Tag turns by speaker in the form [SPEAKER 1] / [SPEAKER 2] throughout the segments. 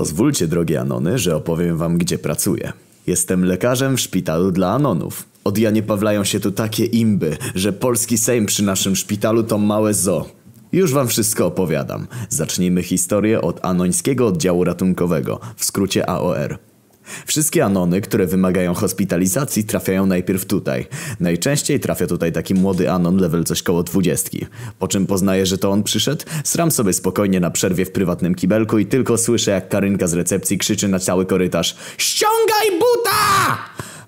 [SPEAKER 1] Pozwólcie, drogie Anony, że opowiem wam, gdzie pracuję. Jestem lekarzem w szpitalu dla Anonów. Od Janie Pawlają się tu takie imby, że polski Sejm przy naszym szpitalu to małe zoo. Już wam wszystko opowiadam. Zacznijmy historię od anońskiego oddziału ratunkowego, w skrócie AOR. Wszystkie anony, które wymagają hospitalizacji trafiają najpierw tutaj. Najczęściej trafia tutaj taki młody anon level coś koło dwudziestki. Po czym poznaję, że to on przyszedł, sram sobie spokojnie na przerwie w prywatnym kibelku i tylko słyszę jak Karynka z recepcji krzyczy na cały korytarz Ściągaj buta!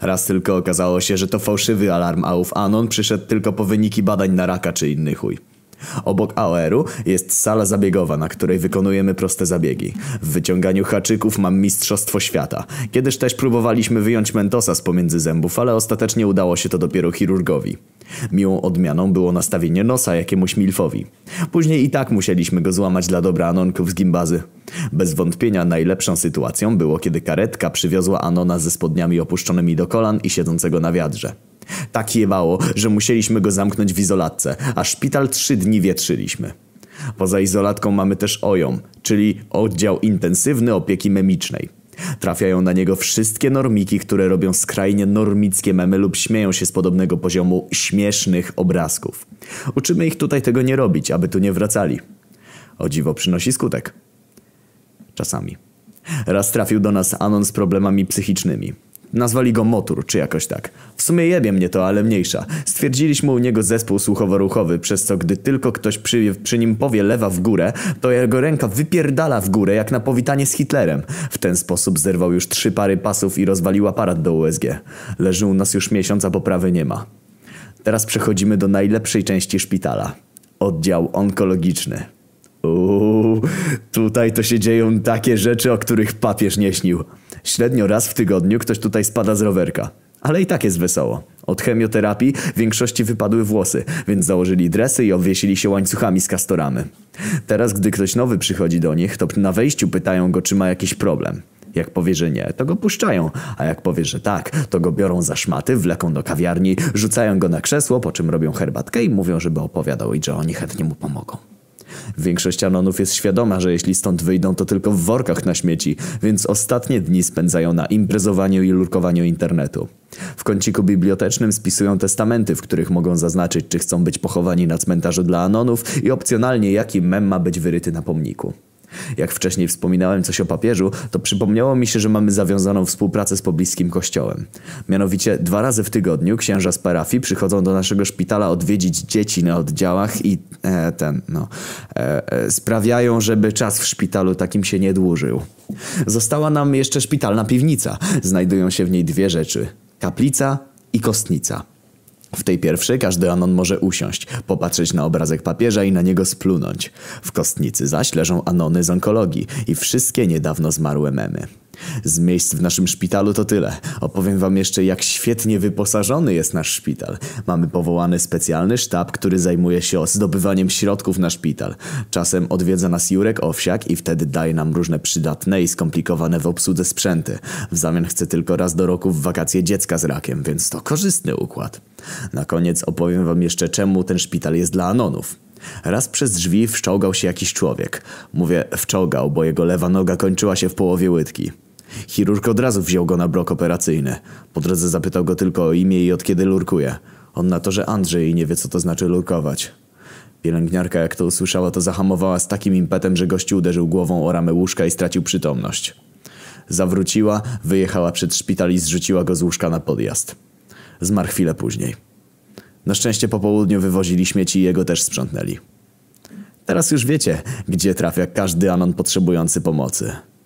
[SPEAKER 1] Raz tylko okazało się, że to fałszywy alarm, a ów anon przyszedł tylko po wyniki badań na raka czy inny chuj. Obok AOR-u jest sala zabiegowa, na której wykonujemy proste zabiegi. W wyciąganiu haczyków mam mistrzostwo świata. Kiedyś też próbowaliśmy wyjąć mentosa z pomiędzy zębów, ale ostatecznie udało się to dopiero chirurgowi. Miłą odmianą było nastawienie nosa jakiemuś milfowi. Później i tak musieliśmy go złamać dla dobra Anonków z gimbazy. Bez wątpienia najlepszą sytuacją było, kiedy karetka przywiozła Anona ze spodniami opuszczonymi do kolan i siedzącego na wiadrze. Tak jebało, że musieliśmy go zamknąć w izolatce, a szpital trzy dni wietrzyliśmy. Poza izolatką mamy też OJOM, czyli oddział intensywny opieki memicznej. Trafiają na niego wszystkie normiki, które robią skrajnie normickie memy lub śmieją się z podobnego poziomu śmiesznych obrazków. Uczymy ich tutaj tego nie robić, aby tu nie wracali. O dziwo przynosi skutek. Czasami. Raz trafił do nas Anon z problemami psychicznymi. Nazwali go Motur, czy jakoś tak. W sumie jebie mnie to, ale mniejsza. Stwierdziliśmy u niego zespół słuchowo-ruchowy, przez co gdy tylko ktoś przy, przy nim powie lewa w górę, to jego ręka wypierdala w górę, jak na powitanie z Hitlerem. W ten sposób zerwał już trzy pary pasów i rozwalił aparat do USG. Leży u nas już miesiąc, a poprawy nie ma. Teraz przechodzimy do najlepszej części szpitala. Oddział onkologiczny. Uuu, tutaj to się dzieją takie rzeczy, o których papież nie śnił. Średnio raz w tygodniu ktoś tutaj spada z rowerka. Ale i tak jest wesoło. Od chemioterapii większości wypadły włosy, więc założyli dresy i obwiesili się łańcuchami z kastoramy. Teraz, gdy ktoś nowy przychodzi do nich, to na wejściu pytają go, czy ma jakiś problem. Jak powie, że nie, to go puszczają, a jak powie, że tak, to go biorą za szmaty, wleką do kawiarni, rzucają go na krzesło, po czym robią herbatkę i mówią, żeby opowiadał i że oni chętnie mu pomogą. Większość Anonów jest świadoma, że jeśli stąd wyjdą, to tylko w workach na śmieci, więc ostatnie dni spędzają na imprezowaniu i lurkowaniu internetu. W kąciku bibliotecznym spisują testamenty, w których mogą zaznaczyć, czy chcą być pochowani na cmentarzu dla Anonów i opcjonalnie jaki mem ma być wyryty na pomniku. Jak wcześniej wspominałem coś o papieżu, to przypomniało mi się, że mamy zawiązaną współpracę z pobliskim kościołem. Mianowicie dwa razy w tygodniu księża z parafii przychodzą do naszego szpitala odwiedzić dzieci na oddziałach i e, ten, no, e, e, sprawiają, żeby czas w szpitalu takim się nie dłużył. Została nam jeszcze szpitalna piwnica. Znajdują się w niej dwie rzeczy. Kaplica i kostnica. W tej pierwszej każdy anon może usiąść, popatrzeć na obrazek papieża i na niego splunąć. W kostnicy zaś leżą anony z onkologii i wszystkie niedawno zmarłe memy. Z miejsc w naszym szpitalu to tyle. Opowiem wam jeszcze jak świetnie wyposażony jest nasz szpital. Mamy powołany specjalny sztab, który zajmuje się zdobywaniem środków na szpital. Czasem odwiedza nas Jurek Owsiak i wtedy daje nam różne przydatne i skomplikowane w obsłudze sprzęty. W zamian chce tylko raz do roku w wakacje dziecka z rakiem, więc to korzystny układ. Na koniec opowiem wam jeszcze czemu ten szpital jest dla anonów. Raz przez drzwi wszczołgał się jakiś człowiek. Mówię wczołgał, bo jego lewa noga kończyła się w połowie łydki. Chirurg od razu wziął go na brok operacyjny. Po drodze zapytał go tylko o imię i od kiedy lurkuje. On na to, że Andrzej i nie wie co to znaczy lurkować. Pielęgniarka jak to usłyszała to zahamowała z takim impetem, że gościu uderzył głową o ramę łóżka i stracił przytomność. Zawróciła, wyjechała przed szpital i zrzuciła go z łóżka na podjazd. Zmarł chwilę później. Na szczęście po południu wywozili śmieci i jego też sprzątnęli. Teraz już wiecie, gdzie trafia każdy anon potrzebujący pomocy.